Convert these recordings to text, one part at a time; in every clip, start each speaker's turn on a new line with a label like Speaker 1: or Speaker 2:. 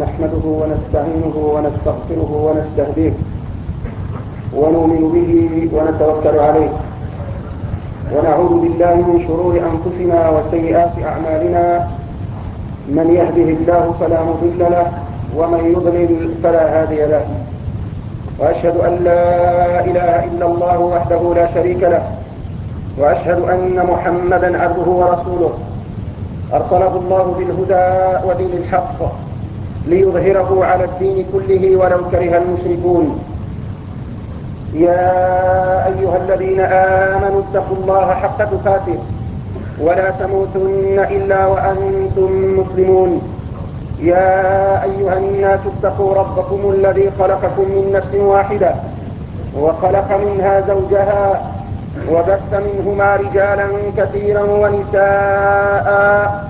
Speaker 1: نحمده ونستعينه ونستغفره ونستهديه ونؤمن به ونتوكل عليه. ونعوذ بالله من شرور أنفسنا وسيئات أعمالنا. من يهده الله فلا مضل له ومن يضلل فلا هادي له. وأشهد أن لا إله إلا الله وحده لا شريك له. وأشهد أن محمدا عبده ورسوله. أرسله الله بالهدى ودين الحق. ليظهره على الدين كله ولو كره المشركون. يا أيها الذين آمنوا اتقوا الله حق تقاته ولا تموتن إلا وأنتم مسلمون. يا أيها الناس اتقوا ربكم الذي خلقكم من نفس واحدة وخلق منها زوجها وبث منهما رجالا كثيرا ونساء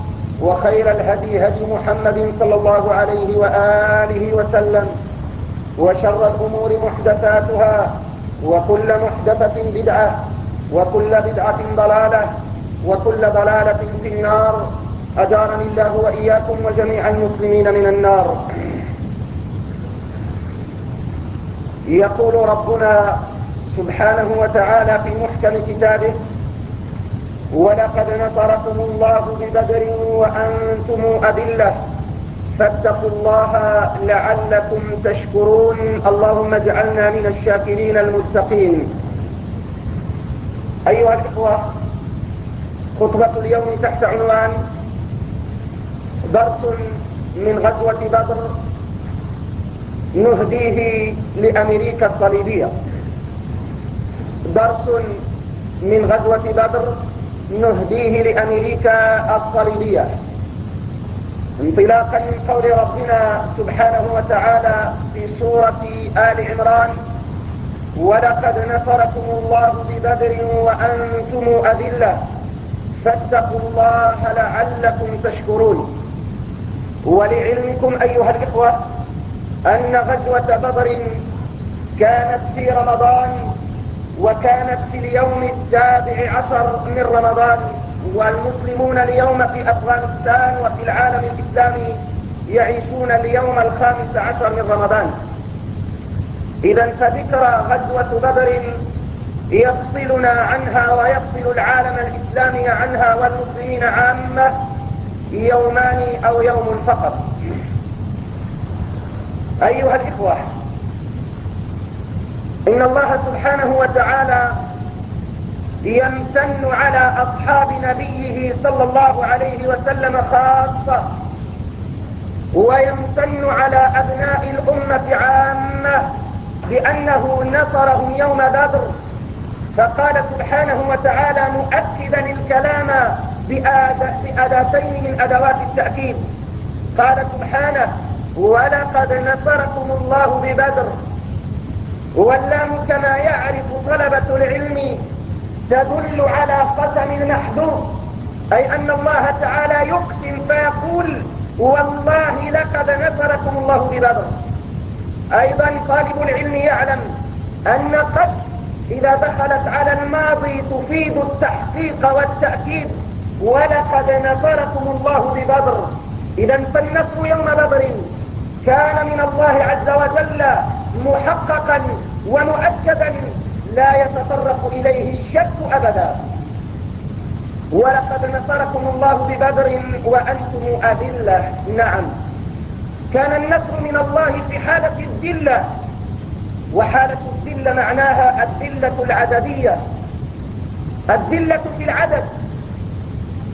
Speaker 1: وخير الهدي هدي محمد صلى الله عليه وآله وسلم وشر الأمور محدثاتها وكل محدثة بدعة وكل بدعة ضلالة وكل ضلالة في النار. أجارني الله وإياكم وجميع المسلمين من النار. يقول ربنا سبحانه وتعالى في محكم كتابه ولقد نصركم الله ببدر وأنتم أذلة. فاتقوا الله لعلكم تشكرون. اللهم اجعلنا من الشاكرين المتقين. أيها الإخوة خطبة اليوم تحت عنوان درس من غزوة بدر نهديه لأمريكا الصليبية. درس من غزوة بدر نهديه لأمريكا الصليبية. انطلاقا من قول ربنا سبحانه وتعالى في سورة آل عمران ولقد نصركم الله ببدر وأنتم أذلة فاتقوا الله لعلكم تشكرون. ولعلمكم أيها الإخوة أن غزوة بدر كانت في رمضان وكانت في اليوم السابع عشر من رمضان والمسلمون اليوم في أفغانستان وفي العالم الإسلامي يعيشون اليوم الخامس عشر من رمضان. إذا فذكرى غزوة بدر يفصلنا عنها ويفصل العالم الإسلامي عنها والمسلمين عامة يومان أو يوم فقط. أيها الإخوة إن الله سبحانه وتعالى يمتن على أصحاب نبيه صلى الله عليه وسلم خاصة ويمتن على أبناء الأمة عامة بأنه نصرهم يوم بدر. فقال سبحانه وتعالى مؤكدا الكلام بأداتين من أدوات التأكيد. قال سبحانه ولقد نصركم الله ببدر واللام كما يعرف طلبة العلم تدل على قسم محدود أي أن الله تعالى يقسم فيقول والله لقد نصركم الله ببدر. أيضا طالب العلم يعلم أن قد إذا دخلت على الماضي تفيد التحقيق والتأكيد ولقد نصركم الله ببدر. إذا فالنصر يوم بدر كان من الله عز وجل محققا ومؤكدا لا يتطرق إليه الشك أبدا. ولقد نصركم الله ببدر وأنتم أذلة. نعم. كان النصر من الله في حالة الذلة. وحالة الذلة معناها الذلة العددية. الذلة في العدد.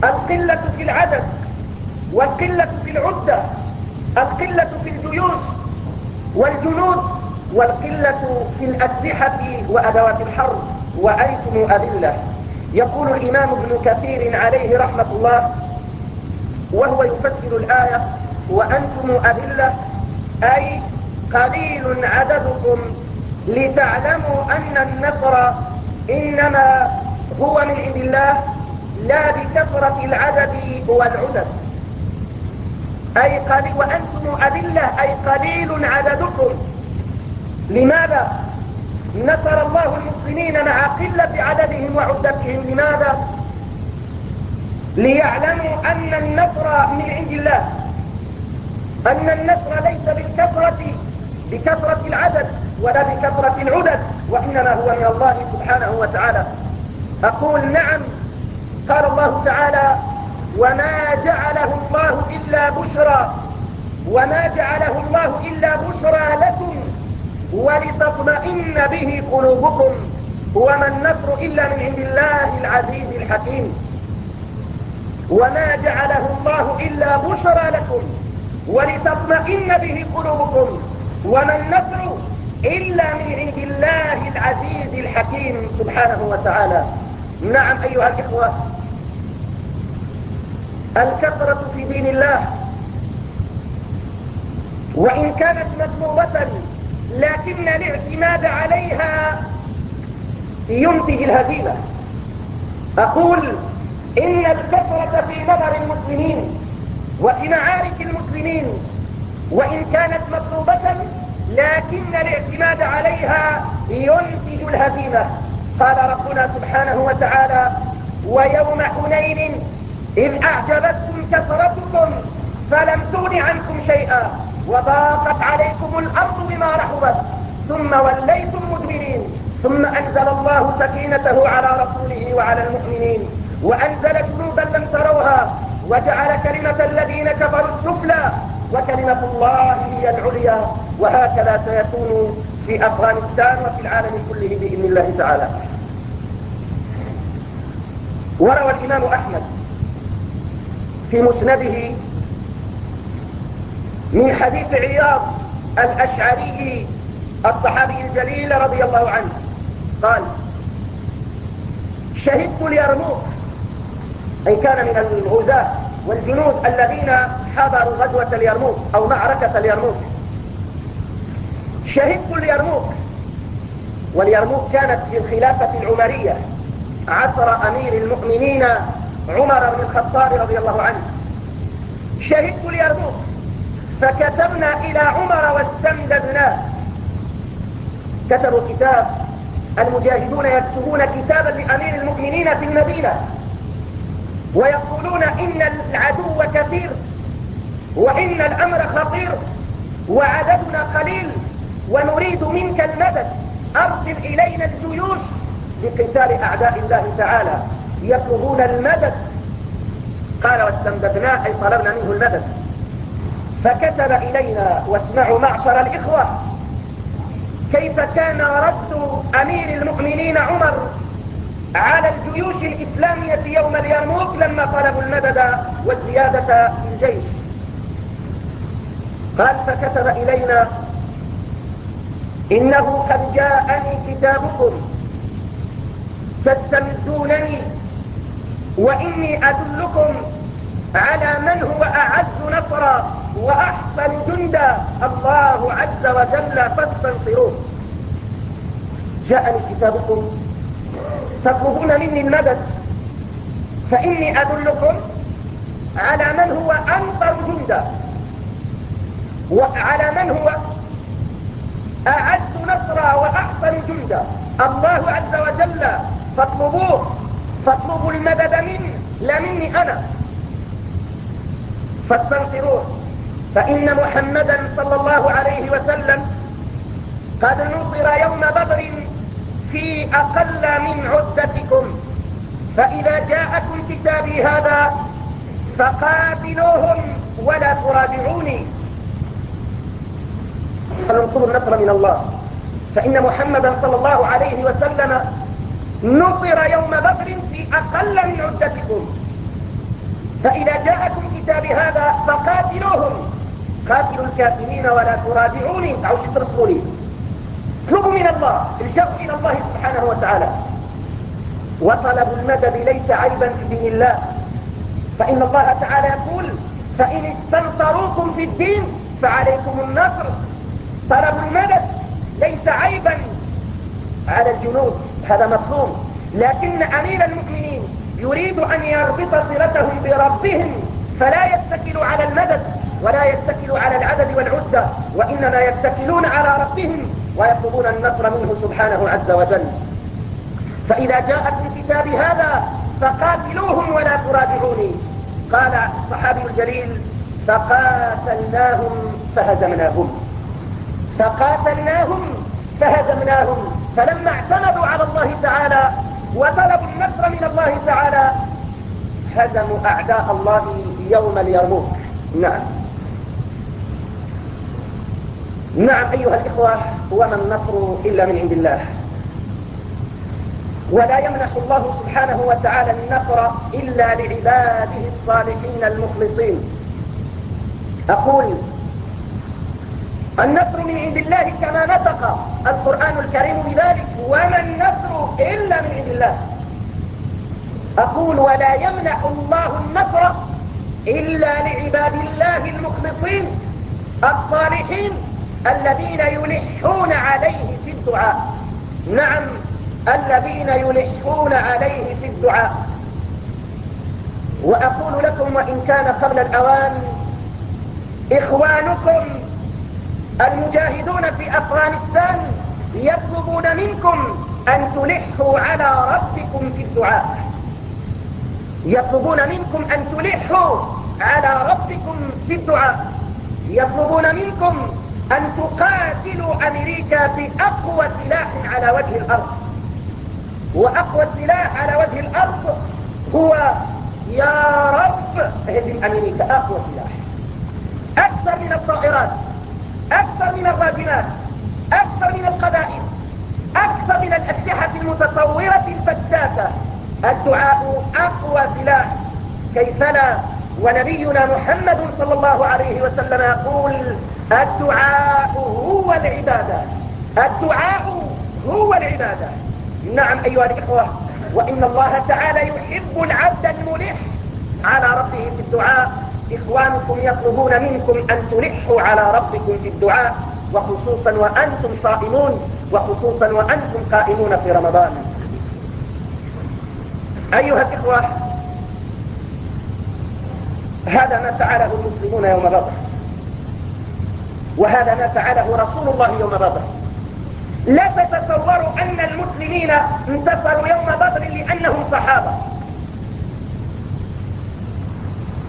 Speaker 1: القلة في العدد. والقلة في العدة. القلة في الجيوش. والجنود. والقلة في الأسلحة وأدوات الحرب وأنتم أذلة. يقول الإمام ابن كثير عليه رحمة الله وهو يفسر الآية وأنتم أذلة أي قليل عددكم لتعلموا أن النصر إنما هو من عند الله لا بكثرة العدد والعدد. أي قليل وأنتم أذلة أي قليل عددكم لماذا نصر الله المسلمين مع قلة عددهم وعدتهم؟ لماذا؟ ليعلموا أن النصر من عند الله أن النصر ليس بالكثرة بكثرة العدد ولا بكثرة العدد وإنما هو من الله سبحانه وتعالى. أقول نعم قال الله تعالى وما جعله الله إلا بشرى وما جعله الله إلا بشرى لكم ولتطمئن به قلوبكم وما النصر إلا من عند الله العزيز الحكيم. وما جعله الله إلا بشرى لكم ولتطمئن به قلوبكم وما النصر إلا من عند الله العزيز الحكيم سبحانه وتعالى. نعم أيها الإخوة الكثرة في دين الله. وإن كانت مطلوبة لكن الاعتماد عليها ينتهي الهزيمة. أقول إن الكثرة في نظر المسلمين وفي معارك المسلمين وإن كانت مطلوبة لكن الاعتماد عليها ينتج الهزيمة. قال ربنا سبحانه وتعالى ويوم حنين إذ أعجبتكم كثرتكم فلم تغن عنكم شيئا. وضاقت عليكم الأرض بما رحبت ثم وليتم مدبرين ثم أنزل الله سكينته على رسوله وعلى المؤمنين وأنزل جنوبا لم تروها وجعل كلمة الذين كفروا السفلى وكلمة الله هي العليا وهكذا سيكون في أفغانستان وفي العالم كله بإذن الله تعالى. وروى الإمام أحمد في مسنده من حديث عياض الأشعري الصحابي الجليل رضي الله عنه. قال شهدت اليرموك أي كان من الغزاة والجنود الذين حضروا غزوة اليرموك أو معركة اليرموك شهدت اليرموك واليرموك كانت في الخلافة العمرية عصر أمير المؤمنين عمر بن الخطاب رضي الله عنه. شهدت اليرموك فكتبنا إلى عمر واستمددناه كتبوا كتاب المجاهدون يكتبون كتابا لأمير المؤمنين في المدينة ويقولون إن العدو كثير وإن الأمر خطير وعددنا قليل ونريد منك المدد. أرسل إلينا الجيوش لقتال أعداء الله تعالى يطلبون المدد. قال واستمددناه أي طلبنا منه المدد. فكتب إلينا واسمعوا معشر الإخوة كيف كان رد أمير المؤمنين عمر على الجيوش الإسلامية يوم اليرموك لما طلبوا المدد والزيادة في الجيش. قال فكتب إلينا إنه قد جاءني كتابكم تستمدونني وإني أدلكم على من هو أعز نصرا. وأحسن جندا الله عز وجل فاستنصروه. جاءني كتابكم. تطلبون مني المدد. فإني أدلكم على من هو أنصر جندا. وعلى من هو أعز نصرا وأحسن جندا. الله عز وجل فاطلبوه. فاطلبوا المدد مني. لا مني أنا. فاستنصروه. فإن محمدا صلى الله عليه وسلم قد نصر يوم بدر في أقل من عدتكم. فإذا جاءكم كتابي هذا فقاتلوهم ولا تراجعوني. فننصر النصر من الله. فإن محمدا صلى الله عليه وسلم نصر يوم بدر في أقل من عدتكم. فإذا جاءكم كتابي هذا فقاتلوهم قاتلوا الكافرين ولا تراجعوني. تعوش ترسلوني اطلبوا من الله الجأوا إلى الله سبحانه وتعالى. وطلب المدد ليس عيبا في دين الله. فإن الله تعالى يقول فإن استنصروكم في الدين فعليكم النصر. طلب المدد ليس عيبا على الجنود هذا مفهوم لكن أمير المؤمنين يريد أن يربط صلتهم بربهم فلا يتكل على المدد. ولا يتكل على العدد والعدة وإنما يتكلون على ربهم ويطلبون النصر منه سبحانه عز وجل. فإذا جاء في كتاب هذا فقاتلوهم ولا تراجعوني. قال الصحابي الجليل فقاتلناهم فهزمناهم. فقاتلناهم فهزمناهم. فلما اعتمدوا على الله تعالى وطلبوا النصر من الله تعالى هزموا أعداء الله يوم اليرموك. نعم. نعم أيها الإخوة وما النصر إلا من عند الله. ولا يمنح الله سبحانه وتعالى النصر إلا لعباده الصالحين المخلصين. أقول النصر من عند الله كما نطق القرآن الكريم بذلك وما النصر إلا من عند الله. أقول ولا يمنح الله النصر إلا لعباد الله المخلصين الصالحين الذين يلحون عليه في الدعاء. نعم الذين يلحون عليه في الدعاء. وأقول لكم وإن كان قبل الأوان إخوانكم المجاهدون في أفغانستان يطلبون منكم أن تلحوا على ربكم في الدعاء. يطلبون منكم أن تلحوا على ربكم في الدعاء. يطلبون منكم أن تقاتلوا أمريكا بأقوى سلاح على وجه الأرض. وأقوى سلاح على وجه الأرض هو يا رب هزم أمريكا أقوى سلاح. أكثر من الطائرات أكثر من الراجمات أكثر من القبائل أكثر من الأسلحة المتطورة الفتاكة. الدعاء أقوى سلاح كيف لا ونبينا محمد صلى الله عليه وسلم يقول الدعاء هو العبادة. الدعاء هو العبادة. نعم أيها الإخوة وإن الله تعالى يحب العبد الملح على ربه في الدعاء. إخوانكم يطلبون منكم أن تلحوا على ربكم في الدعاء وخصوصا وأنتم صائمون وخصوصا وأنتم قائمون في رمضان. أيها الإخوة هذا ما فعله المسلمون يوم بدر. وهذا ما فعله رسول الله يوم بدر. لا تتصوروا أن المسلمين انتصروا يوم بدر لأنهم صحابة.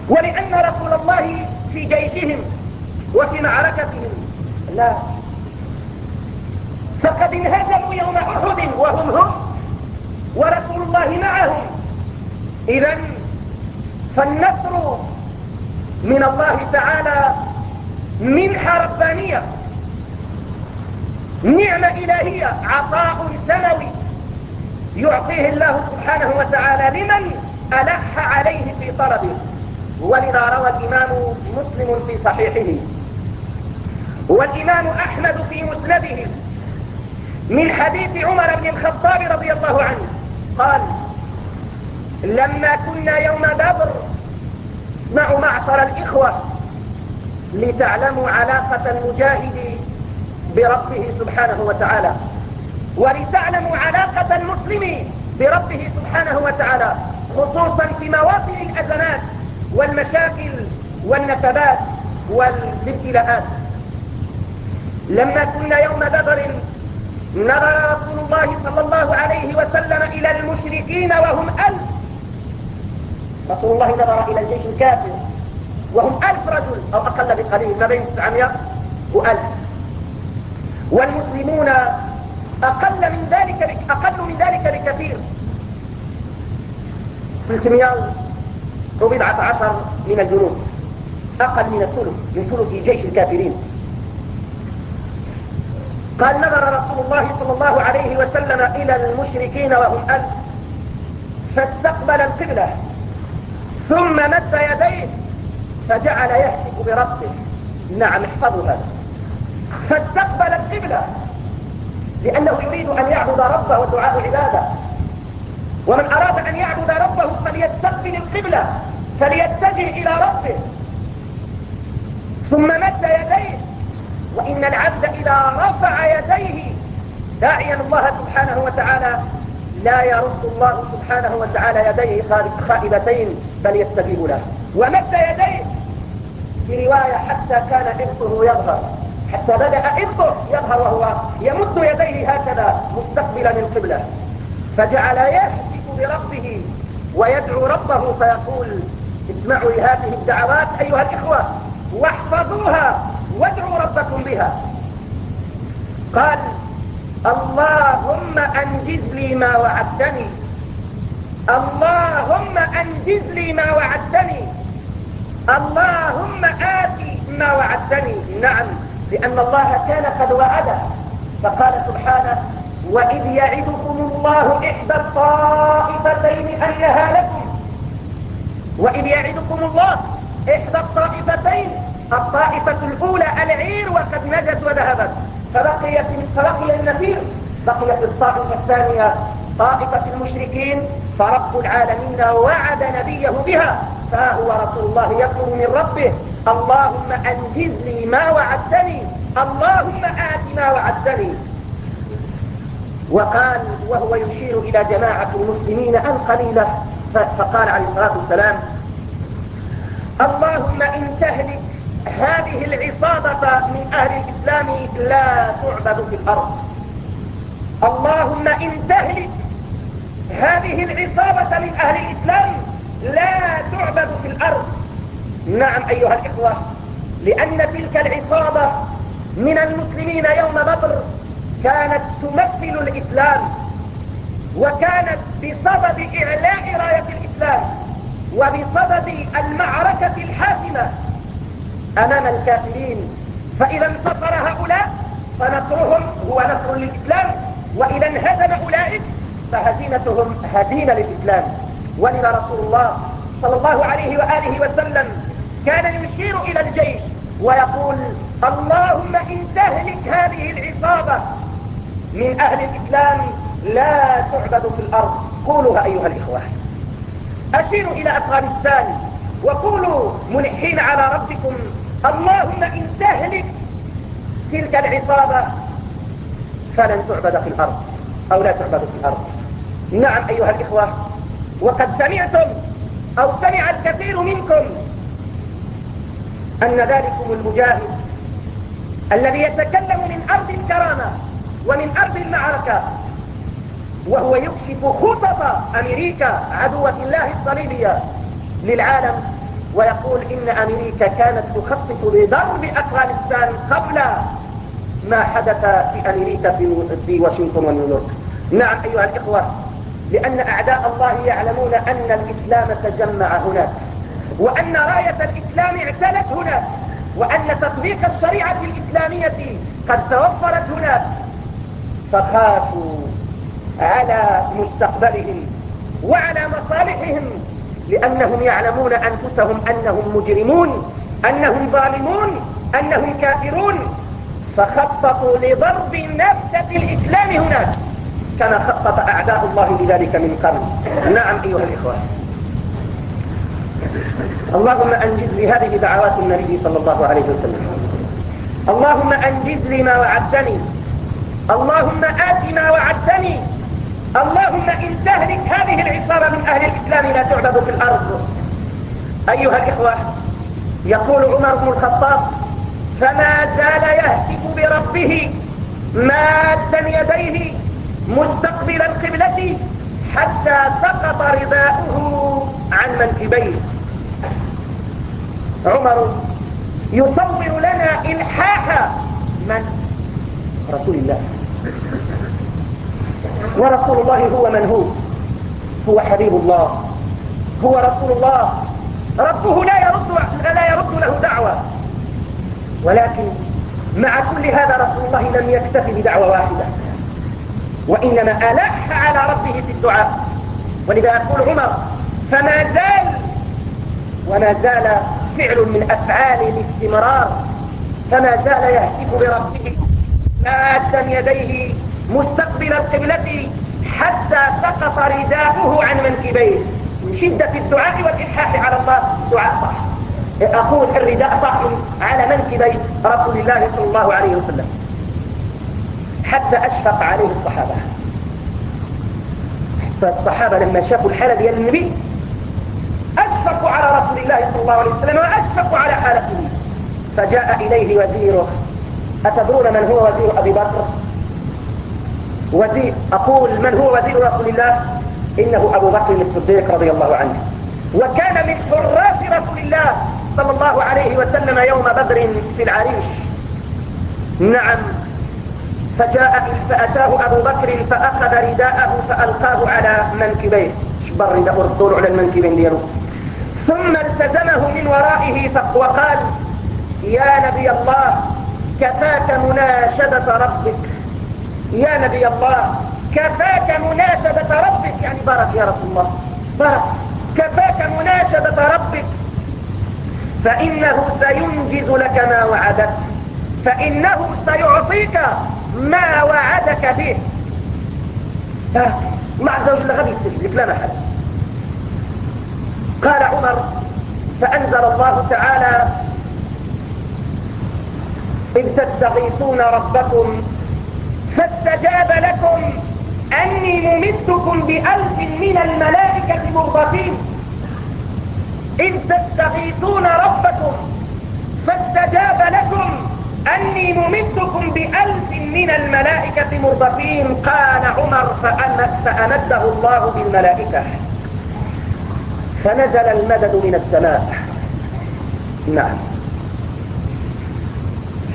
Speaker 1: ولأن رسول الله في جيشهم وفي معركتهم لا. فقد انهزموا يوم أحد وهم هم ورسول الله معهم. إذا فالنصر من الله تعالى منحة ربانية نعمة إلهية عطاء سموي يعطيه الله سبحانه وتعالى لمن ألح عليه في طلبه. ولذا روى الإمام مسلم في صحيحه. والإمام أحمد في مسنده. من حديث عمر بن الخطاب رضي الله عنه. قال لما كنا يوم بدر اسمعوا معشر الإخوة لتعلموا علاقة المجاهد بربه سبحانه وتعالى. ولتعلموا علاقة المسلم بربه سبحانه وتعالى خصوصا في مواطن الأزمات والمشاكل والنكبات والابتلاءات. لما كنا يوم بدر نظر رسول الله صلى الله عليه وسلم إلى المشركين وهم ألف. رسول الله نظر إلى الجيش الكافر. وهم ألف رجل أو أقل بقليل ما بين 900 وألف. والمسلمون أقل من ذلك أقل من ذلك بكثير. 300 وبضعة عشر من الجنود. أقل من الثلث من ثلث جيش الكافرين. قال نظر رسول الله صلى الله عليه وسلم إلى المشركين وهم ألف. فاستقبل القبلة. ثم مد يديه فجعل يهتف بربه. نعم احفظوا هذا. فاستقبل القبلة لأنه يريد أن يعبد ربه ودعاء عباده. ومن أراد أن يعبد ربه فليستقبل القبلة فليتجه إلى ربه. ثم مد يديه وإن العبد إذا رفع يديه داعيا الله سبحانه وتعالى لا يرد الله سبحانه وتعالى يديه خائبتين بل يستجيب له. ومد يديه في رواية حتى كان إبطه يظهر. حتى بدأ إبطه يظهر وهو يمد يديه هكذا مستقبلا القبلة فجعل يهتف بربه ويدعو ربه فيقول اسمعوا لهذه الدعوات أيها الإخوة واحفظوها وادعوا ربكم بها. قال اللهم أنجز لي ما وعدتني. اللهم أنجز لي ما وعدتني. اللهم آتي ما وعدتني. نعم لأن الله كان قد وعده. فقال سبحانه وإذ يعدكم الله إحدى الطائفتين أنها لكم وإذ يعدكم الله إحدى الطائفتين الطائفة الأولى العير وقد نجت وذهبت. فبقيت فبقي النفير بقيت الطائفة الثانية طائفة المشركين فرب العالمين وعد نبيه بها. فهو رسول الله يطلب من ربه اللهم أنجز لي ما وعدتني اللهم آت ما وعدتني. وقال وهو يشير إلى جماعة المسلمين القليلة فقال عليه الصلاة والسلام اللهم إن تهلك هذه العصابة من أهل الإسلام لا تعبد في الأرض. اللهم إن تهلك هذه العصابة من أهل الإسلام لا تعبد في الأرض. نعم أيها الإخوة لأن تلك العصابة من المسلمين يوم بدر كانت تمثل الإسلام وكانت بصدد إعلاء راية الإسلام وبصدد المعركة الحاسمة أمام الكافرين. فإذا انتصر هؤلاء فنصرهم هو نصر للإسلام وإذا انهزم أولئك فهزيمتهم هزيمة للإسلام. ولذا رسول الله صلى الله عليه وآله وسلم كان يشير إلى الجيش ويقول اللهم إن تهلك هذه العصابة من أهل الإسلام لا تعبد في الأرض. قولها أيها الإخوة. أشيروا إلى أفغانستان وقولوا ملحين على ربكم اللهم إن تهلك تلك العصابة فلن تعبد في الأرض أو لا تعبد في الأرض. نعم أيها الإخوة وقد سمعتم أو سمع الكثير منكم أن ذلكم المجاهد الذي يتكلم من أرض الكرامة ومن أرض المعركة وهو يكشف خطط أمريكا عدوة الله الصليبية للعالم ويقول إن أمريكا كانت تخطط لضرب أفغانستان قبل ما حدث في أمريكا في واشنطن ونيويورك. نعم أيها الإخوة لأن أعداء الله يعلمون أن الإسلام تجمع هناك وأن راية الإسلام اعتلت هناك وأن تطبيق الشريعة الإسلامية قد توفرت هناك. فخافوا على مستقبلهم وعلى مصالحهم لأنهم يعلمون أنفسهم أنهم مجرمون أنهم ظالمون أنهم كافرون. فخططوا لضرب نفسة الإسلام هناك. كما خطط أعداء الله لذلك من قبل. نعم أيها الإخوة. اللهم أنجز لي هذه دعوات النبي صلى الله عليه وسلم. اللهم أنجز لي ما وعدتني. اللهم آت ما وعدتني. اللهم إن تهلك هذه العصابة من أهل الإسلام لا تعبد في الأرض. أيها الإخوة يقول عمر بن الخطاب فما زال يهتف بربه مادا يديه مستقبل القبلة حتى سقط رداؤه عن منكبيه. عمر يصور لنا إلحاح من؟ رسول الله. ورسول الله هو من هو؟ هو حبيب الله. هو رسول الله. ربه لا يرد, لا يرد له دعوة. ولكن مع كل هذا رسول الله لم يكتف بدعوة واحدة. وإنما ألح على ربه في الدعاء. ولذا يقول عمر فما زال وما زال فعل من أفعال الاستمرار فما زال يهتف بربه مادا يديه مستقبل القبلة حتى سقط رداؤه عن منكبيه من شدة الدعاء والإلحاح على الله. دعاء صح. أقول الرداء طاح على منكبي رسول الله صلى الله عليه وسلم. حتى أشفق عليه الصحابة. فالصحابة لما شافوا الحالة ديال النبي أشفقوا على رسول الله صلى الله عليه وسلم وأشفقوا على حالته. فجاء إليه وزيره أتدرون من هو وزير أبي بكر؟ وزير أقول من هو وزير رسول الله؟ إنه أبو بكر الصديق رضي الله عنه. وكان من حراس رسول الله صلى الله عليه وسلم يوم بدر في العريش. نعم فجاء فأتاه أبو بكر فأخذ رداءه فألقاه على منكبيه. شبر رداء؟ الطول على المنكبين دياله ثم التزمه من ورائه وقال يا نبي الله كفاك مناشدة ربك. يا نبي الله كفاك مناشدة ربك. يعني بارك يا رسول الله. بارك. كفاك مناشدة ربك. فإنه سينجز لك ما وعدك. فإنه سيعطيك ما وعدك به. الله عز وجل غبي يستجيب لا محل. قال عمر فأنزل الله تعالى إذ تستغيثون ربكم فاستجاب لكم أني ممدكم بألف من الملائكة مرضفين إذ تستغيثون ربكم فاستجاب لكم أني ممدكم بألف من الملائكة مرضفين قال عمر فأمد فأمده الله بالملائكة. فنزل المدد من السماء. نعم.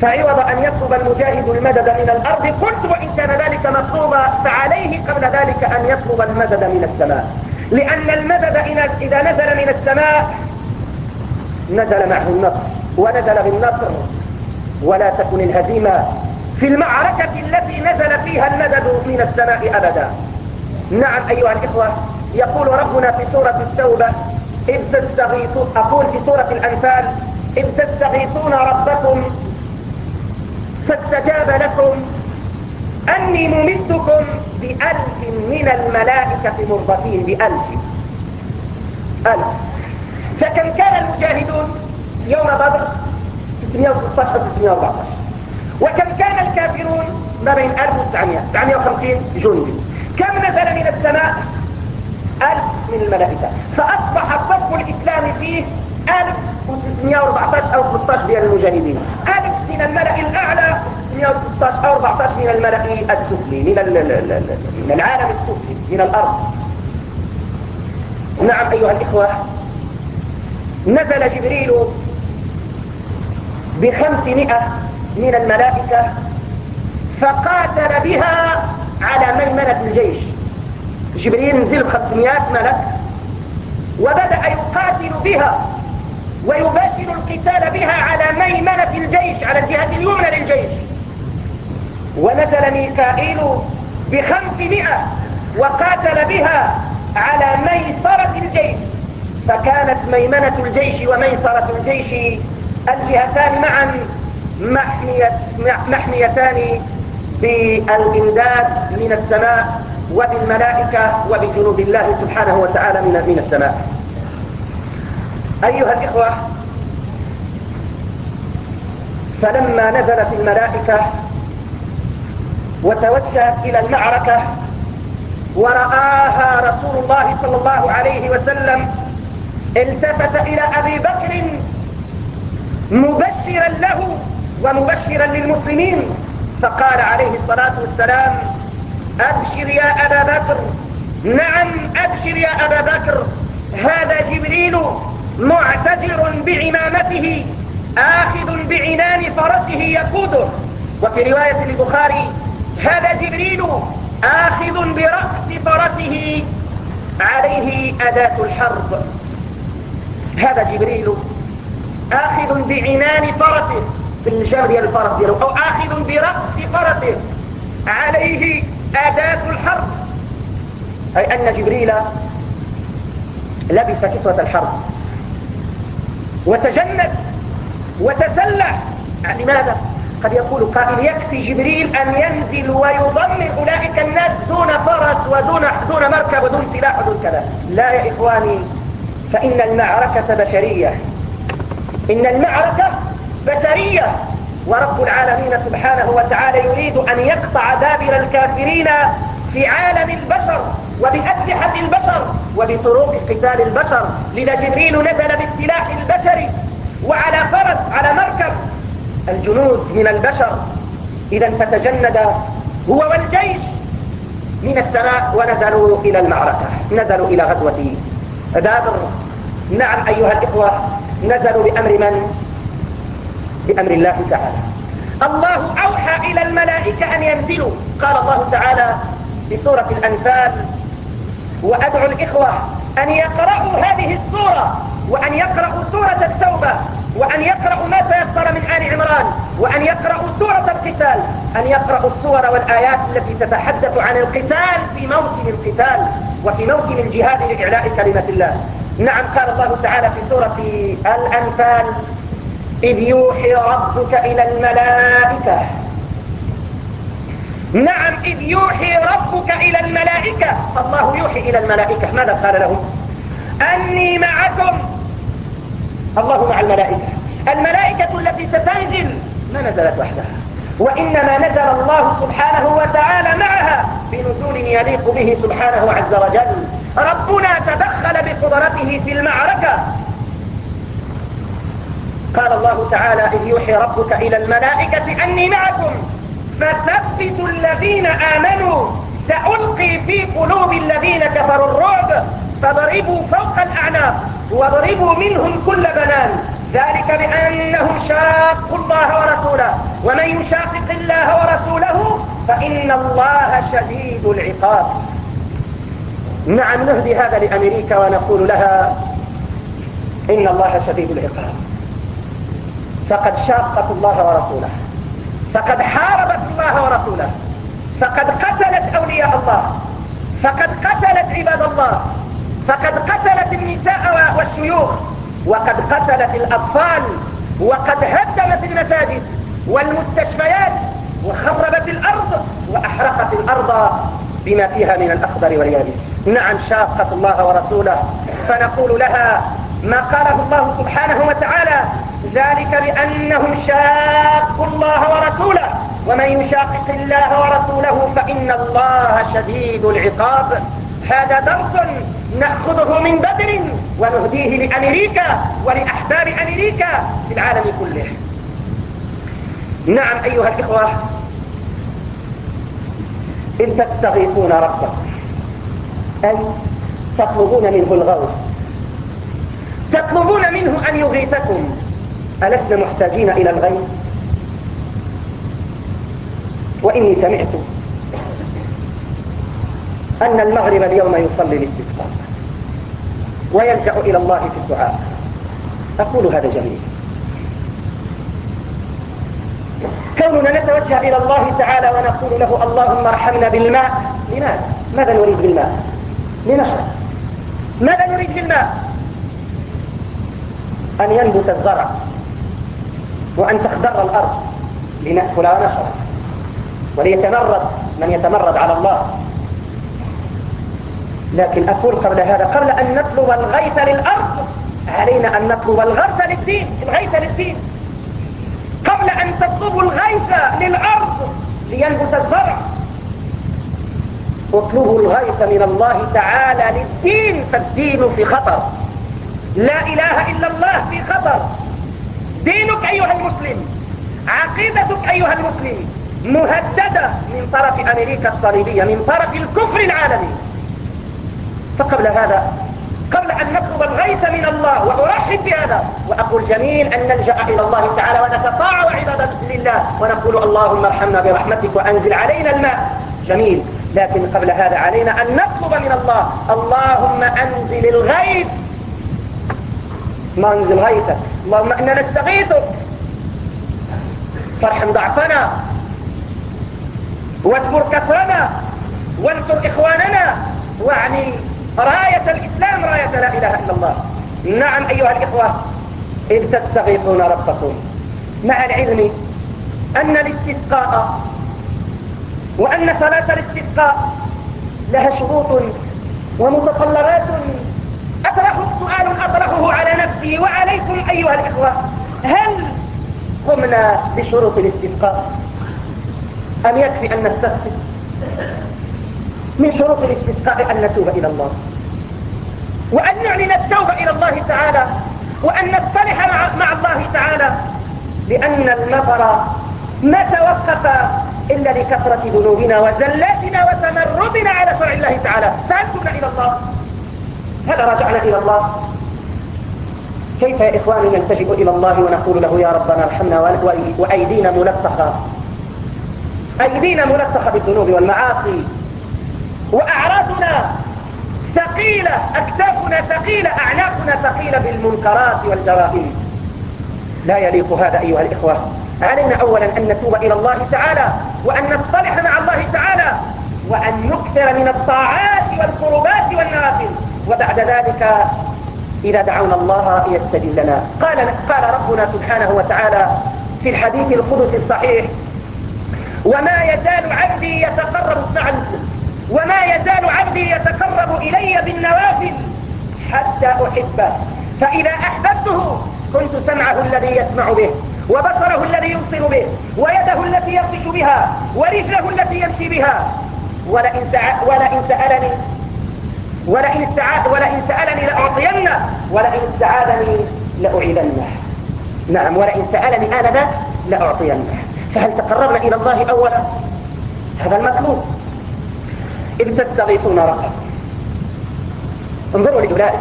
Speaker 1: فعوض أن يطلب المجاهد المدد من الأرض. قلت وإن كان ذلك مطلوبا فعليه قبل ذلك أن يطلب المدد من السماء. لأن المدد إذا نزل من السماء نزل معه النصر ونزل بالنصر. ولا تكن الهزيمة في المعركة التي نزل فيها المدد من السماء أبدا. نعم أيها الإخوة يقول ربنا في سورة التوبة إذ تستغيثون أقول في سورة الأنفال إذ تستغيثون ربكم فاستجاب لكم. أني ممدكم بألف من الملائكة مرضفين بألف. ألف. فكم كان المجاهدون يوم بدر؟ 616 أو 614 وكم كان الكافرون ما بين 1900 950 جندي. كم نزل من السماء؟ ألف من الملائكة. فأصبح الصف الإسلامي فيه 1614 أو 16 ديال المجاهدين. ألف من الملأ الأعلى 116 أو 14 من الملأ السفلي من, من العالم السفلي من الأرض. نعم أيها الإخوة نزل جبريل بخمسمائة من الملائكة فقاتل بها على ميمنة الجيش. جبريل نزل بخمسمائة ملك وبدأ يقاتل بها ويباشر القتال بها على ميمنة الجيش على الجهة اليمنى للجيش. ونزل ميكائيل بخمسمائة وقاتل بها على ميسرة الجيش. فكانت ميمنة الجيش وميسرة الجيش الجهتان معا محميتان بالإمداد من السماء وبالملائكة وبجنود الله سبحانه وتعالى من السماء. أيها الإخوة فلما نزلت الملائكة وتوجهت إلى المعركة ورآها رسول الله صلى الله عليه وسلم التفت إلى أبي بكر مبشرا له ومبشرا للمسلمين. فقال عليه الصلاة والسلام أبشر يا أبا بكر. نعم أبشر يا أبا بكر. هذا جبريل معتجر بعمامته آخذ بعنان فرسه يقوده. وفي رواية البخاري هذا جبريل آخذ برأس فرسه عليه أداة الحرب. هذا جبريل آخذ بعنان فرسه. في الجمر ديال الفرس ديالو. أو آخذ برأس فرسه. عليه أداة الحرب. أي أن جبريل لبس كسوة الحرب. وتجند. وتسلح يعني لماذا قد يقول قائل يكفي جبريل أن ينزل ويضمن أولئك الناس دون فرس ودون دون مركب ودون سلاح ودون كذا. لا يا إخواني فإن المعركة بشرية. إن المعركة بشرية. ورب العالمين سبحانه وتعالى يريد أن يقطع دابر الكافرين في عالم البشر وبأسلحة البشر وبطرق قتال البشر. لذا جبريل نزل بالسلاح البشري وعلى فرس على مركب. الجنود من البشر. إذا فتجند هو والجيش من السماء ونزلوا إلى المعركة نزلوا إلى غزوة دابر نعم أيها الإخوة نزلوا بأمر من؟ بأمر الله تعالى. الله أوحى إلى الملائكة أن ينزلوا. قال الله تعالى في سورة الأنفال وأدعو الإخوة أن يقرأوا هذه السورة وأن يقرأوا سورة التوبة وأن يقرأوا ما تيسر من آل عمران وأن يقرأوا سورة القتال أن يقرأوا السور والآيات التي تتحدث عن القتال في موسم القتال وفي موسم الجهاد لإعلاء كلمة الله. نعم قال الله تعالى في سورة الأنفال إذ يوحي ربك إلى الملائكة. نعم إذ يوحي ربك إلى الملائكة. الله يوحي إلى الملائكة. ماذا قال لهم؟ أني معكم. الله مع الملائكة. الملائكة التي ستنزل ما نزلت وحدها. وإنما نزل الله سبحانه وتعالى معها بنزول يليق به سبحانه عز وجل. ربنا تدخل بقدرته في المعركة. قال الله تعالى إذ يوحي ربك إلى الملائكة أني معكم. فثبتوا الذين آمنوا. سألقي في قلوب الذين كفروا الرعب. فضربوا فوق الأعناق وضربوا منهم كل بنان. ذلك بأنهم شاقوا الله ورسوله. ومن يشاقق الله ورسوله فإن الله شديد العقاب. نعم نهدي هذا لأمريكا ونقول لها إن الله شديد العقاب. فقد شاقت الله ورسوله. فقد حاربت الله ورسوله. فقد قتلت أولياء الله. فقد قتلت عباد الله. فقد قتلت النساء والشيوخ. وقد قتلت الأطفال. وقد هدمت المساجد والمستشفيات. وخربت الأرض. وأحرقت الأرض. بما فيها من الأخضر واليابس. نعم شاقت الله ورسوله. فنقول لها ما قاله الله سبحانه وتعالى ذلك بأنهم شاقوا الله ورسوله. ومن يشاقق الله ورسوله فإن الله شديد العقاب. هذا درس نأخذه من بدر ونهديه لأمريكا ولأحباب أمريكا في العالم كله. نعم أيها الإخوة إن تستغيثون ربكم أي تطلبون منه الغوث. تطلبون منه أن يغيثكم. ألسنا محتاجين إلى الغيث؟ وإني سمعت أن المغرب اليوم يصلي الاستسقاء. ويلجأ إلى الله في الدعاء. أقول هذا جميل. كوننا نتوجه إلى الله تعالى ونقول له اللهم ارحمنا بالماء لماذا؟ ماذا نريد بالماء؟ لنشرب ماذا نريد بالماء؟ أن ينبت الزرع وأن تخضر الأرض لنأكل ونشرب وليتمرد من يتمرد على الله لكن أقول قبل هذا قبل أن نطلب الغيث للأرض علينا أن نطلب الغيث للدين الغيث للدين قبل أن تطلبوا الغيث للأرض لينبت الزرع. اطلبوا الغيث من الله تعالى للدين فالدين في خطر. لا إله إلا الله في خطر. دينك أيها المسلم عقيدتك أيها المسلم مهددة من طرف أمريكا الصليبية من طرف الكفر العالمي. فقبل هذا قبل أن نطلب الغيث من الله وأرحب بهذا. وأقول جميل أن نلجأ إلى الله تعالى ونتطاع عبادة لله. ونقول اللهم ارحمنا برحمتك وأنزل علينا الماء. جميل. لكن قبل هذا علينا أن نطلب من الله. اللهم أنزل الغيث. ما أنزل غيثك؟ اللهم إنا نستغيثك. فارحم ضعفنا. واجبر كسرنا. وانصر إخواننا. واعني راية الإسلام راية لا إله إلا الله. نعم أيها الإخوة إذ تستغيثون ربكم مع العلم أن الاستسقاء وأن صلاة الاستسقاء لها شروط ومتطلبات. أطرح سؤال أطرحه على نفسي وعليكم أيها الإخوة هل قمنا بشروط الاستسقاء؟ أم يكفي أن نستسقي؟ من شروط الاستسقاء أن نتوب إلى الله. وأن نعلن التوبة إلى الله تعالى. وأن نصطلح مع الله تعالى. لأن المطر ما توقف إلا لكثرة ذنوبنا وزلاتنا وتمردنا على شرع الله تعالى. فهل تبنا إلى الله؟ هل رجعنا إلى الله؟ كيف يا إخواني نلتجئ إلى الله ونقول له يا ربنا ارحمنا وأيدينا ملتخة أيدينا ملتخة بالذنوب والمعاصي. وأعراضنا ثقيلة أكتافنا ثقيلة أعناقنا ثقيلة بالمنكرات والجرائم لا يليق هذا أيها الإخوة. علينا أولا أن نتوب إلى الله تعالى وأن نصطلح مع الله تعالى وأن نكثر من الطاعات والقربات والنوافل. وبعد ذلك إذا دعونا الله يستجيب لنا. قال, قال ربنا سبحانه وتعالى في الحديث القدس الصحيح وما يزال عبدي يتقرب مع المسلم. وما يزال عبدي يتقرب إلي بالنوافل حتى أحبه. فإذا أحببته كنت سمعه الذي يسمع به وبصره الذي يبصر به ويده التي يبطش بها ورجله التي يمشي بها. ولئن, ولئن سألني ولئن, ولئن سألني لأعطينه ولئن استعاذني لأعيذنه. نعم ولئن سألني آنذاك لأعطينه. فهل تقربنا إلى الله أولا؟ هذا المطلوب. إذ تستغيثون ربكم انظروا لأولئك.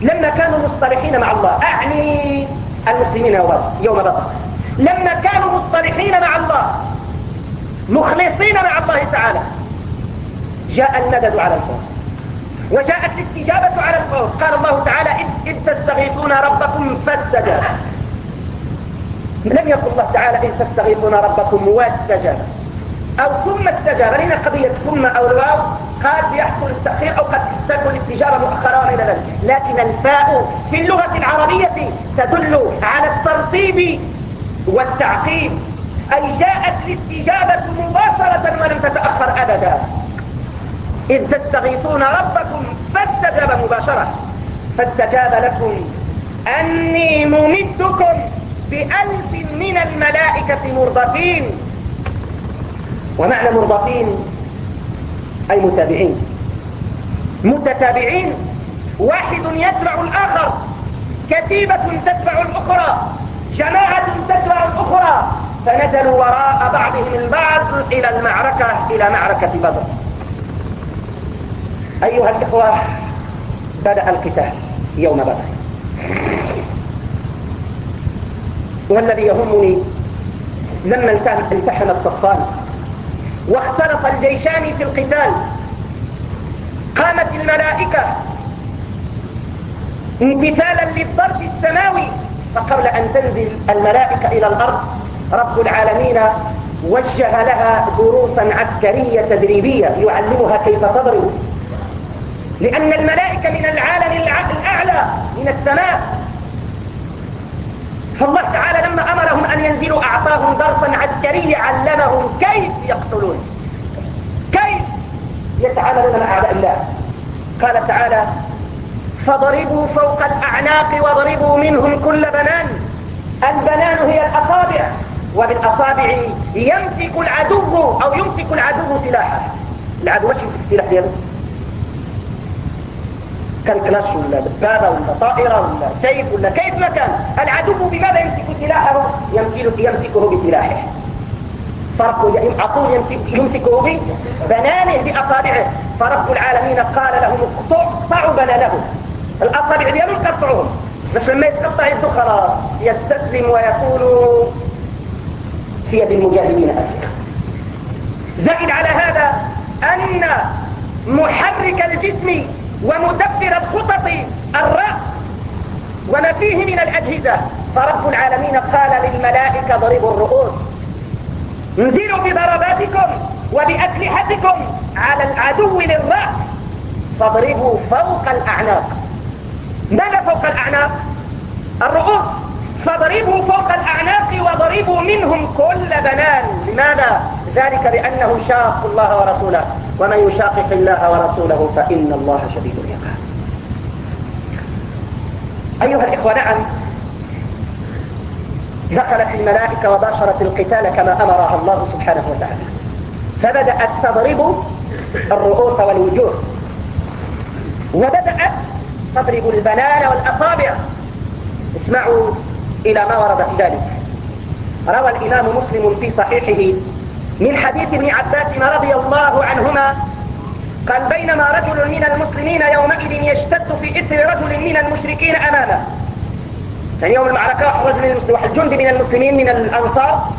Speaker 1: لما كانوا مصطلحين مع الله أعني المسلمين يوم بدر لما كانوا مصطلحين مع الله مخلصين مع الله تعالى جاء الندد على الفور. وجاءت الاستجابة على الفور. قال الله تعالى إذ تستغيثون ربكم فاستجاب. لم يقل الله تعالى إذ تستغيثون ربكم واستجاب. أو ثم استجاب لنا قضية ثم أو الواو قد يحصل التأخير أو قد تكون الاستجابة مؤخرة إلى ذلك. لكن الفاء في اللغة العربية تدل على الترتيب والتعقيب. أي جاءت الاستجابة مباشرة ولم تتأخر أبدا. إذ تستغيثون ربكم فاستجاب مباشرة. فاستجاب لكم. أني ممدكم بألف من الملائكة مرضفين. ومعنى مرضفين أي متابعين. متتابعين. واحد يتبع الآخر. كتيبة تتبع الأخرى. جماعة تتبع الأخرى. فنزلوا وراء بعضهم البعض إلى المعركة إلى معركة بدر. أيها الإخوة بدأ القتال يوم بدر. والذي يهمني لما التحم الصفان واختلط الجيشان في القتال. قامت الملائكة امتثالا للضرب السماوي فقبل أن تنزل الملائكة إلى الأرض رب العالمين وجه لها دروسا عسكرية تدريبية يعلمها كيف تضرب. لأن الملائكة من العالم الأعلى من السماء فالله تعالى لما أمرهم أن ينزلوا أعطاهم درسا عسكريا علمهم كيف يقتلون. كيف يتعاملون مع أعداء الله. قال تعالى فضربوا فوق الأعناق وضربوا منهم كل بنان. البنان هي الأصابع وبالأصابع يمسك العدو أو يمسك العدو سلاحه. العدو مش يمسك سلاح دياله كان كلاش ولا دبابة ولا طائرة ولا سيف ولا كيف ما كان. العدو بماذا يمسك سلاحه؟ يمسكه بسلاحه. فرق عقول يمسك يمسكه ببنانه بأصابعه. فرب العالمين قال لهم اقطعوا بنانه. الأصابع ديالهم قطعوهم بس لما يتقطع يده خلاص يستسلم ويقول في يد المجاهدين زائد على هذا أن محرك الجسم ومدبر الخطط الرأس وما فيه من الأجهزة. فرب العالمين قال للملائكة ضربوا الرؤوس. انزلوا بضرباتكم وبأسلحتكم على العدو للرأس. فاضربوا فوق الأعناق. ماذا فوق الأعناق؟ الرؤوس. فاضربوا فوق الأعناق وضربوا منهم كل بنان. لماذا؟ ذلك بأنهم شاقوا الله ورسوله. ومن يشاقق الله ورسوله فإن الله شديد العقاب. أيها الإخوة نعم. دخلت الملائكة وباشرت القتال كما أمرها الله سبحانه وتعالى. فبدأت تضرب الرؤوس والوجوه. وبدأت تضرب البنان والأصابع. اسمعوا إلى ما ورد في ذلك. روى الإمام مسلم في صحيحه من حديث ابن عباس رضي الله عنهما قال بينما رجل من المسلمين يومئذ يشتد في إثر رجل من المشركين أمامه. ثاني يوم المعركة رجل من المسلمين واحد جندي من المسلمين من الأنصار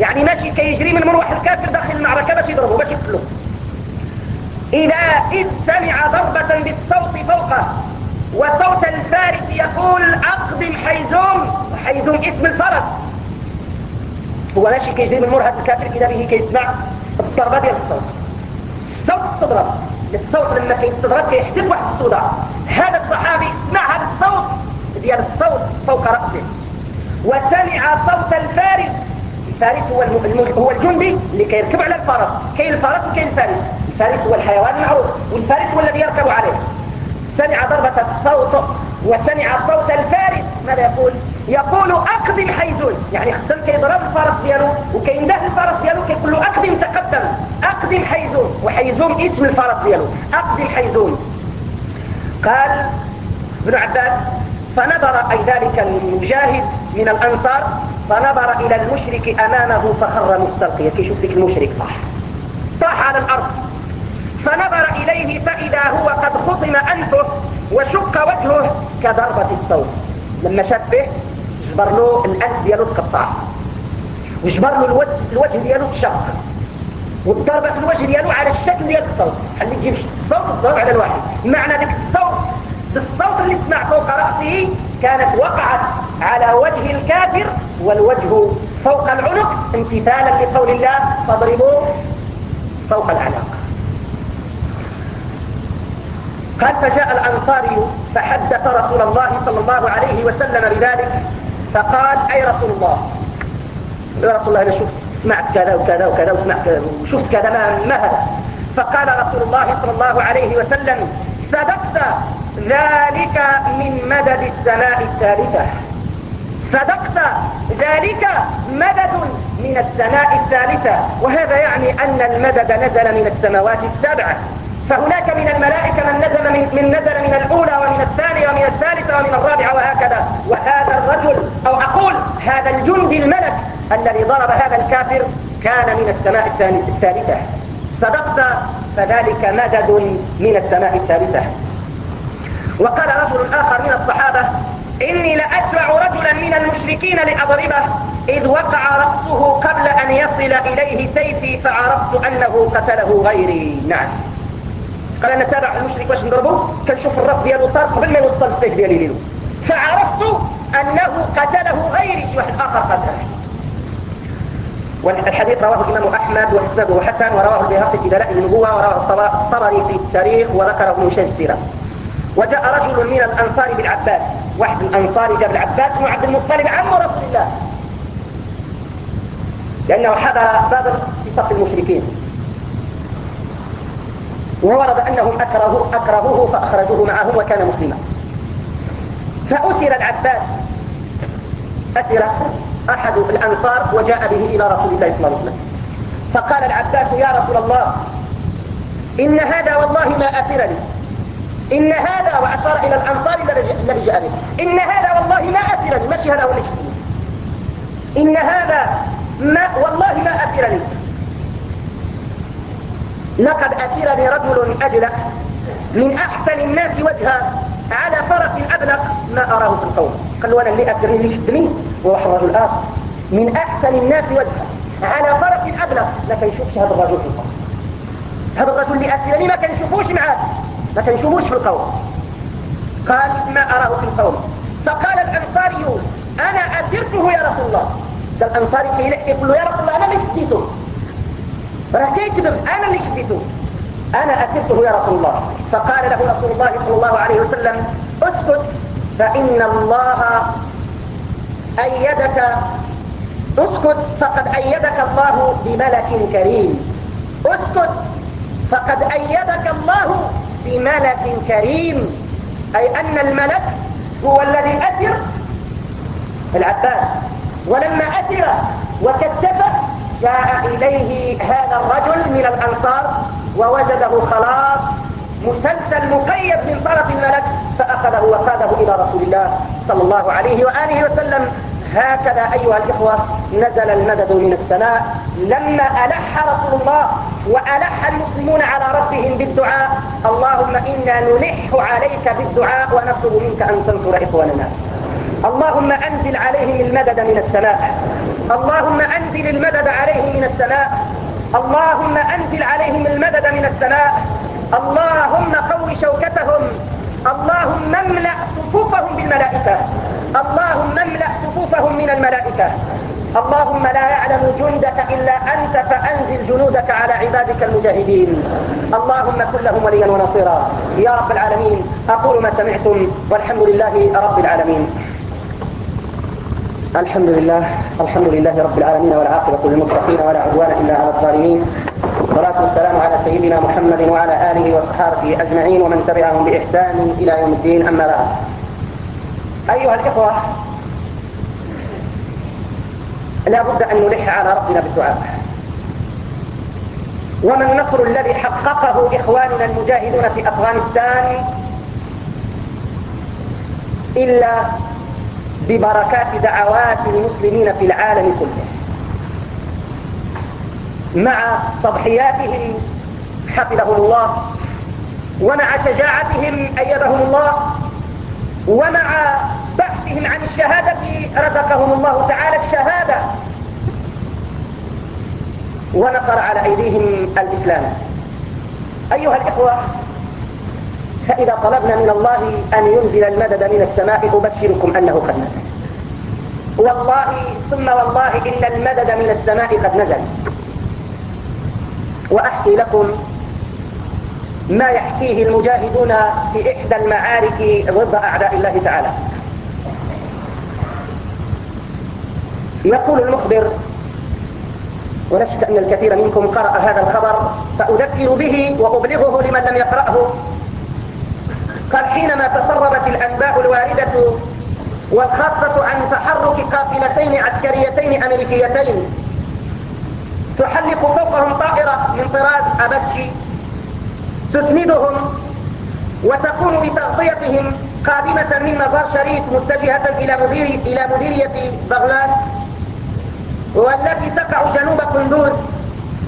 Speaker 1: يعني ماشي كي يجري من مروح الكافر داخل المعركة باش يضربه باش يقتله إذا إذ سمع ضربة بالصوت فوقه وصوت الفارس يقول أقدم حيزوم. وحيزوم اسم الفرس. هو ماشي كيجري من مرهد الكافر إذا به كيسمع الضربة ديال الصوت. الصوت تضرب. الصوت لما كيتضرب كيحدث واحد الصداع هذا الصحابي سمع هذا الصوت. ديال الصوت فوق رأسه. وسمع صوت الفارس. الفارس هو هو الجندي اللي كيركب على الفرس. كاين الفرس وكاين الفارس. الفارس هو الحيوان المعروف. والفارس هو الذي يركب عليه. سمع ضربة الصوت. وسمع صوت الفارس. ماذا يقول؟ يقول اقدم حيزون يعني خدم كيضرب الفرس ديالو وكينده الفرس ديالو كيقول له اقدم تقدم. اقدم حيزون وحيزون اسم الفرس ديالو اقدم حيزون قال ابن عباس فنظر أي ذلك المجاهد من الأنصار فنظر إلى المشرك أمامه فخر مستلقيا كيشوف ذيك المشرك طاح. طاح على الأرض. فنظر إليه فإذا هو قد خطم أنفه وشق وجهه كضربة الصوت. لما شاف به جبر له الأنف ديالو تقطع. وجبر له الوجه, الوجه ديالو تشق والضربة في الوجه ديالو على الشكل ديال الصوت. خلي تجيب الصوت الضرب على الواحد معنى ذاك الصوت. بالصوت اللي سمع فوق رأسه كانت وقعت على وجه الكافر والوجه فوق العنق امتثالا لقول الله فاضربوا فوق الأعناق قال فجاء الأنصاري فحدث رسول الله صلى الله عليه وسلم بذلك فقال أي رسول الله؟ يا رسول الله أنا شفت سمعت كذا وكذا وكذا وسمعت كذا وشفت كذا ما, ما هذا؟ فقال رسول الله صلى الله عليه وسلم صدقت ذلك من مدد السماء الثالثة. صدقت ذلك مدد من السماء الثالثة. وهذا يعني أن المدد نزل من السماوات السبع فهناك من الملائكة من نزل من, من نزل من الأولى ومن الثانية ومن الثالثة ومن الرابعة وهكذا. وهذا الرجل أو أقول هذا الجندي الملك الذي ضرب هذا الكافر كان من السماء الثالثة. صدقت؟ فذلك مدد من السماء الثالثة. وقال رجل آخر من الصحابة إني لأتبع رجلا من المشركين لأضربه إذ وقع رأسه قبل أن يصل إليه سيفي فعرفت أنه قتله غيري. نعم. قال أنا تابع المشرك واش نضربه؟ كنشوف الرأس ديالو طار قبل ما يوصل السيف ديالي ليلو. فعرفت أنه قتله غيري شي واحد آخر قتله. والحديث رواه الإمام أحمد وإسناده حسن ورواه البيهقي في دلائل النبوة ورواه الطبري في التاريخ وذكره ابن هشام السيرة. وجاء رجل من الأنصار بالعباس. واحد الأنصار جاب العباس بن عبد المطلب عم رسول الله. لأنه حضر بدر في صف المشركين. وورد أنهم أكرهوه, أكرهوه فأخرجوه معهم وكان مسلما. فأسر العباس أسر أحد الأنصار وجاء به إلى رسول الله صلى الله عليه وسلم. فقال العباس يا رسول الله إن هذا والله ما أسرني. إن هذا وأشار إلى الأنصار الذي جاء به. إن هذا والله ما أسرني. ماشي هذا هو اللي إن هذا ما والله ما أسرني. لقد أسرني رجل أجلك من أحسن الناس وجها على فرس أبلق ما أراه في القوم. قال له أنا اللي أسرني اللي شدني وواحد الرجل آخر. من أحسن الناس وجها على فرس أبلق ما كيشوفش هذا الرجل في القوم. هذا الرجل اللي أسرني ما كنشوفوش معاه. ما كنشوفوش في القوم. قال ما أراه في القوم. فقال الأنصاري أنا أسرته يا رسول الله. الأنصاري يقول له يا رسول الله أنا اللي شديته راه كيكذب أنا اللي شديته أنا أسرته يا رسول الله. فقال له رسول الله صلى الله عليه وسلم اسكت فإن الله أيدك اسكت فقد أيدك الله بملك كريم. اسكت فقد أيدك الله بملك كريم. أي أن الملك هو الذي أسر العباس.
Speaker 2: ولما أسر وكتف جاء إليه هذا الرجل من الأنصار ووجده خلاص مسلسل مقيد من طرف الملك فأخذه وقاده إلى رسول الله صلى الله عليه وآله وسلم. هكذا أيها الإخوة نزل المدد من السماء. لما ألح رسول الله وألح المسلمون على ربهم بالدعاء اللهم إنا نلح عليك بالدعاء ونطلب منك أن تنصر إخواننا. اللهم أنزل عليهم المدد من السماء. اللهم أنزل المدد عليهم من السماء. اللهم أنزل عليهم المدد من السماء. اللهم قو شوكتهم. اللهم املأ صفوفهم بالملائكة. اللهم املأ صفوفهم من الملائكة. اللهم لا يعلم جندك إلا أنت فأنزل جنودك على عبادك المجاهدين. اللهم كن لهم وليا ونصيرا. يا رب العالمين أقول ما سمعتم والحمد لله رب العالمين. الحمد لله الحمد لله رب العالمين والعاقبة للمتقين ولا عدوان إلا على الظالمين. والصلاة والسلام على سيدنا محمد وعلى آله وصحابته أجمعين ومن تبعهم بإحسان إلى يوم الدين أما بعد. أيها الإخوة لا بد أن نلح على ربنا بالدعاء. وما النصر الذي حققه إخواننا المجاهدون في أفغانستان إلا ببركات دعوات المسلمين في العالم كله. مع تضحياتهم حفظهم الله ومع شجاعتهم أيدهم الله ومع بحثهم عن الشهادة رزقهم الله تعالى الشهادة. ونصر على أيديهم الإسلام. أيها الإخوة فإذا طلبنا من الله أن ينزل المدد من السماء أبشركم أنه قد نزل. والله ثم والله إن المدد من السماء قد نزل. وأحكي لكم ما يحكيه المجاهدون في إحدى المعارك ضد أعداء الله تعالى. يقول المخبر ولا شك أن الكثير منكم قرأ هذا الخبر فأذكر به وأبلغه لمن لم يقرأه. قال حينما تسربت الأنباء الواردة والخاصة عن تحرك قافلتين عسكريتين أمريكيتين تحلق فوقهم طائرة من طراز أبتشي تسندهم وتقوم بتغطيتهم قادمة من مزار شريف متجهة إلى مدير إلى مديرية بغلان والتي تقع جنوب قندوز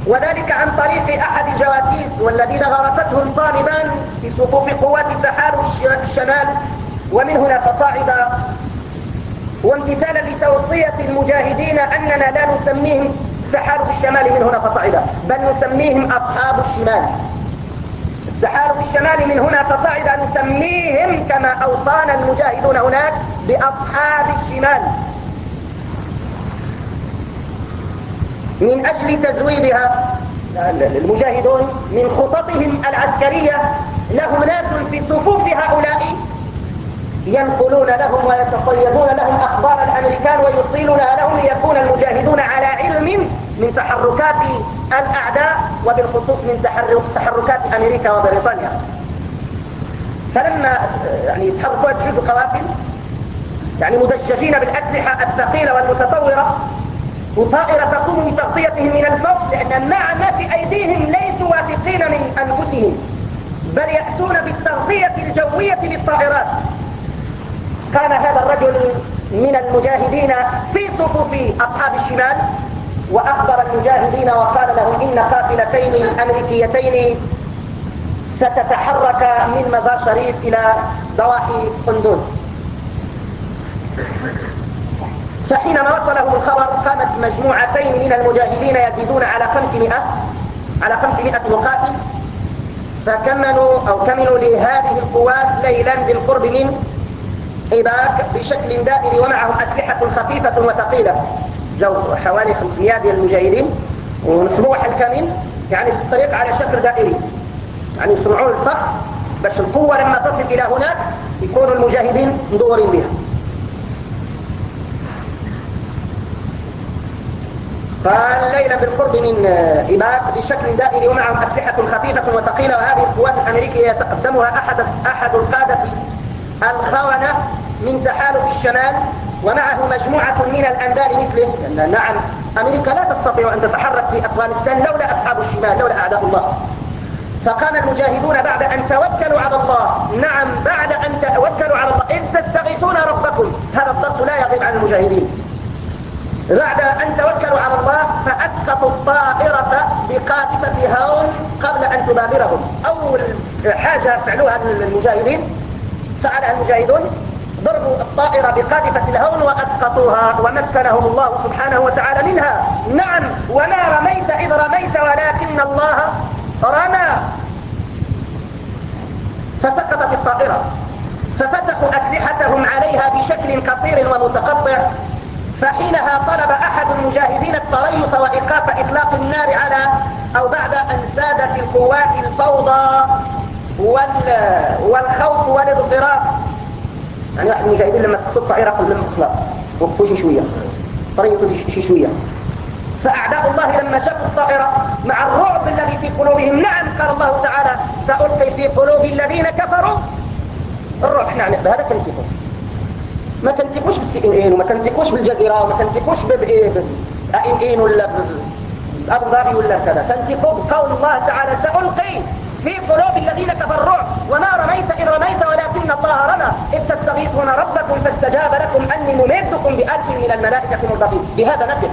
Speaker 2: وذلك عن طريق أحد الجواسيس والذين غرفتهم طالبان في صفوف قوات التحالف الشمال. ومن هنا فصاعد وامتثالا لتوصية المجاهدين أننا لا نسميهم تحالف الشمال. من هنا فصاعدا بل نسميهم أصحاب الشمال. التحالف الشمالي من هنا فصاعدا نسميهم كما أوصانا المجاهدون هناك بأصحاب الشمال. من أجل تزويدها المجاهدون من خططهم العسكرية لهم ناس في صفوف هؤلاء ينقلون لهم ويتصيدون لهم أخبار الأمريكان ويصيلونها لهم ليكون المجاهدون على علم من تحركات الأعداء وبالخصوص من تحركات أمريكا وبريطانيا. فلما يعني يتحركوا تجد قوافل يعني مدججين بالأسلحة الثقيلة والمتطورة وطائرة تقوم بتغطيتهم من الفوق لأن مع ما في أيديهم ليسوا واثقين من أنفسهم بل يأتون بالتغطية الجوية بالطائرات. كان هذا الرجل من المجاهدين في صفوف أصحاب الشمال وأخبر المجاهدين وقال لهم إن قافلتين أمريكيتين ستتحرك من مزار شريف إلى ضواحي قندوز. فحينما وصلهم الخبر قامت مجموعتين من المجاهدين يزيدون على 500 على 500 مقاتل فكملوا أو كملوا لهذه القوات ليلا بالقرب من إباك بشكل دائري ومعهم أسلحة خفيفة وثقيلة. جو حوالي 500 ديال المجاهدين ونصبوا الكامل يعني في الطريق على شكل دائري. يعني يصنعون الفخ باش القوة لما تصل إلى هناك يكونوا المجاهدين مدورين بها. فالليلة بالقرب من إباك بشكل دائري ومعهم أسلحة خفيفة وثقيلة وهذه القوات الأمريكية يتقدمها أحد, أحد القادة الخونة من تحالف الشمال ومعه مجموعة من الأنبال مثله. نعم أمريكا لا تستطيع أن تتحرك في أفغانستان لولا أصحاب الشمال لولا أعداء الله. فقام المجاهدون بعد أن توكلوا على الله. نعم بعد أن توكلوا على الله. إذ تستغيثون ربكم. هذا الضغط لا يغيب عن المجاهدين. بعد أن توكلوا على الله فأسقطوا الطائرة بقاذفة هون قبل أن تبادرهم. أول حاجة فعلوها المجاهدين فعلها المجاهدون ضربوا الطائرة بقاذفة الهون وأسقطوها ومكنهم الله سبحانه وتعالى منها. نعم وما رميت إذ رميت ولكن الله رمى. فسقطت الطائرة. ففتحوا أسلحتهم عليها بشكل قصير ومتقطع. فحينها طلب أحد المجاهدين التريث وإيقاف إطلاق النار على أو بعد أن زادت القوات الفوضى والخوف والاضطراب يعني واحد المجاهدين لما سقطوا الطائرة قال لهم خلاص وقفوا شوية. طريقوا شي شوية. فأعداء الله لما شافوا الطائرة مع الرعب الذي في قلوبهم نعم قال الله تعالى سألقي في قلوب الذين كفروا. الروح نعم بهذا تنتقوا ما تنتقوش بالسي إن ان وما تنتقوش بالجزيرة وما تنتقوش بإيه إن ان ولا بأبو ظبي ولا كذا. تنتقوا بقول الله تعالى سألقي في قلوب الذين كفروا وما رميت إن رميت ولكن الله رمى. إذ تستغيثون ربكم فاستجاب لكم أني ممدكم بألف من الملائكة مردفين بهذا نفق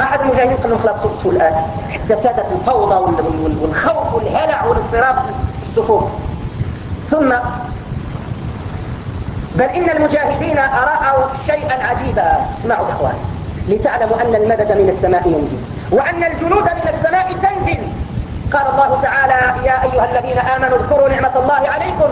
Speaker 2: أحد المجاهدين قال لهم خلاص صفوا الآن. حتى سادت الفوضى والخوف والهلع والاضطراب في الصفوف. ثم بل إن المجاهدين رأوا شيئا عجيبا. اسمعوا إخواني لتعلموا أن المدد من السماء ينزل وأن الجنود من السماء تنزل. قال الله تعالى يا أيها الذين آمنوا اذكروا نعمة الله عليكم